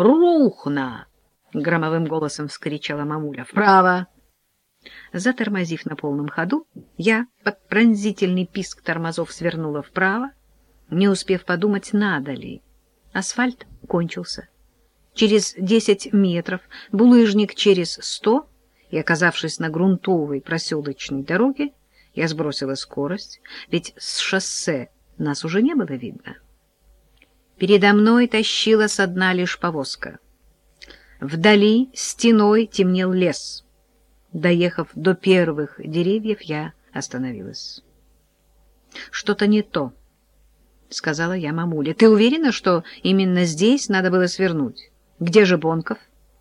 Прухна! — громовым голосом вскричала мамуля. «Вправо!» Затормозив на полном ходу, я под пронзительный писк тормозов свернула вправо, не успев подумать, надо ли. Асфальт кончился. Через десять метров, булыжник через сто, и, оказавшись на грунтовой проселочной дороге, я сбросила скорость, ведь с шоссе нас уже не было видно. Передо мной тащила со дна лишь повозка. Вдали стеной темнел лес. Доехав до первых деревьев, я остановилась. — Что-то не то, — сказала я мамуле. — Ты уверена, что именно здесь надо было свернуть? Где же Бонков?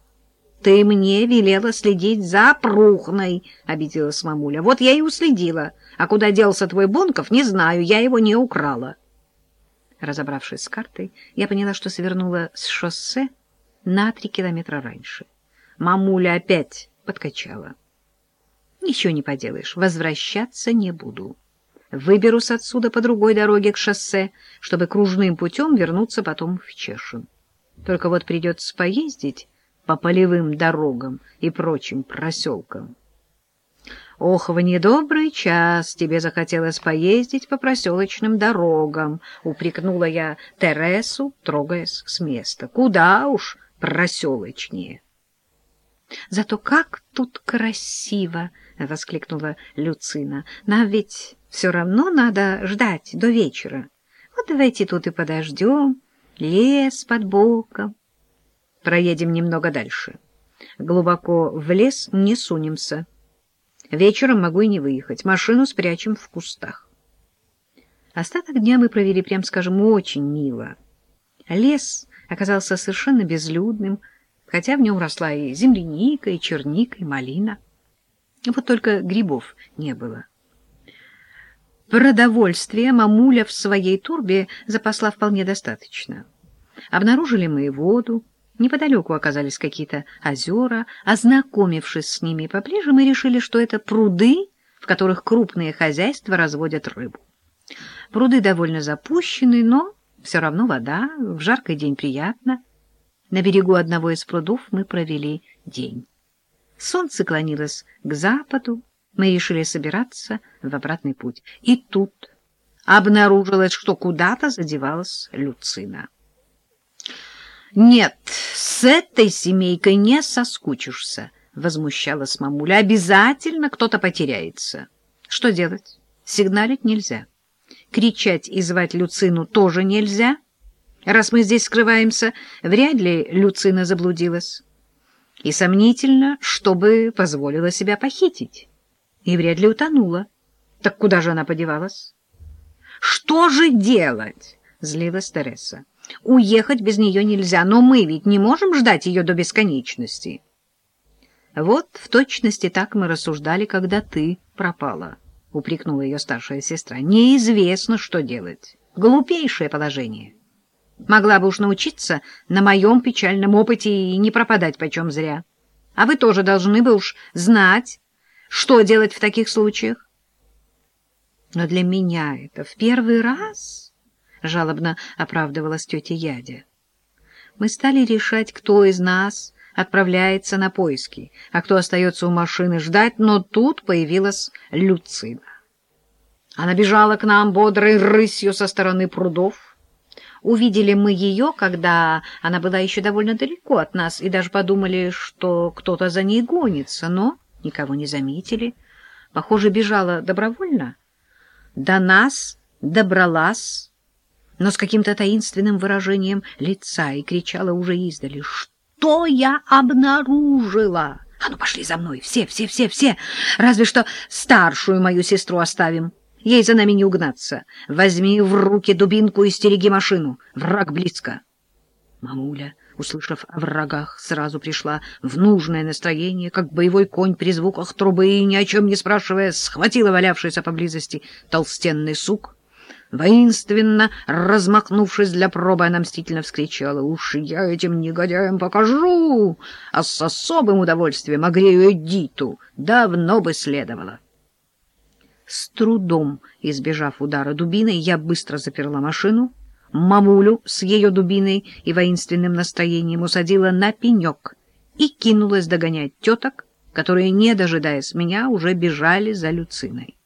— Ты мне велела следить за Прухной, — обиделась мамуля. — Вот я и уследила. А куда делся твой Бонков, не знаю, я его не украла. Разобравшись с картой, я поняла, что свернула с шоссе на три километра раньше. Мамуля опять подкачала. Ничего не поделаешь, возвращаться не буду. Выберусь отсюда по другой дороге к шоссе, чтобы кружным путем вернуться потом в Чешин. Только вот придется поездить по полевым дорогам и прочим проселкам. «Ох, в недобрый час тебе захотелось поездить по проселочным дорогам», — упрекнула я Тересу, трогаясь с места. «Куда уж проселочнее. — Зато как тут красиво! — воскликнула Люцина. — Нам ведь все равно надо ждать до вечера. Вот давайте тут и подождем. Лес под боком. Проедем немного дальше. Глубоко в лес не сунемся. Вечером могу и не выехать. Машину спрячем в кустах. Остаток дня мы провели, прям скажем, очень мило. Лес оказался совершенно безлюдным, хотя в нем росла и земляника, и черника, и малина. Вот только грибов не было. Продовольствие мамуля в своей турбе запасла вполне достаточно. Обнаружили мы воду, неподалеку оказались какие-то озера. Ознакомившись с ними поближе, мы решили, что это пруды, в которых крупные хозяйства разводят рыбу. Пруды довольно запущены, но все равно вода, в жаркий день приятно. На берегу одного из прудов мы провели день. Солнце клонилось к западу, мы решили собираться в обратный путь. И тут обнаружилось, что куда-то задевалась Люцина. «Нет, с этой семейкой не соскучишься», — возмущалась мамуля. «Обязательно кто-то потеряется. Что делать? Сигналить нельзя». Кричать и звать Люцину тоже нельзя. Раз мы здесь скрываемся, вряд ли Люцина заблудилась. И сомнительно, чтобы позволила себя похитить. И вряд ли утонула. Так куда же она подевалась? «Что же делать?» — злилась Тереса. «Уехать без нее нельзя, но мы ведь не можем ждать ее до бесконечности». Вот в точности так мы рассуждали, когда ты пропала. — упрекнула ее старшая сестра. — Неизвестно, что делать. Глупейшее положение. Могла бы уж научиться на моем печальном опыте и не пропадать почем зря. А вы тоже должны бы уж знать, что делать в таких случаях. Но для меня это в первый раз, — жалобно оправдывалась тетя Ядя. Мы стали решать, кто из нас отправляется на поиски, а кто остается у машины ждать, но тут появилась Люцина. Она бежала к нам бодрой рысью со стороны прудов. Увидели мы ее, когда она была еще довольно далеко от нас, и даже подумали, что кто-то за ней гонится, но никого не заметили. Похоже, бежала добровольно. До нас добралась, но с каким-то таинственным выражением лица и кричала уже издали — что я обнаружила? А ну, пошли за мной, все, все, все, все. Разве что старшую мою сестру оставим. Ей за нами не угнаться. Возьми в руки дубинку и стереги машину. Враг близко. Мамуля, услышав о врагах, сразу пришла в нужное настроение, как боевой конь при звуках трубы, и, ни о чем не спрашивая, схватила валявшийся поблизости толстенный сук, Воинственно размахнувшись для пробы, она мстительно вскричала. «Уж я этим негодяям покажу! А с особым удовольствием огрею Эдиту! Давно бы следовало!» С трудом избежав удара дубиной, я быстро заперла машину, мамулю с ее дубиной и воинственным настроением усадила на пенек и кинулась догонять теток, которые, не дожидаясь меня, уже бежали за Люциной.